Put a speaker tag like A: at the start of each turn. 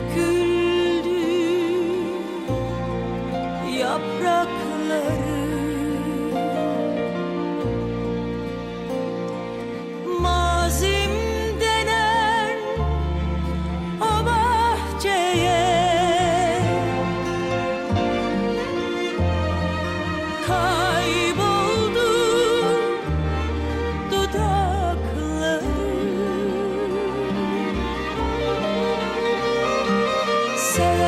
A: 그 say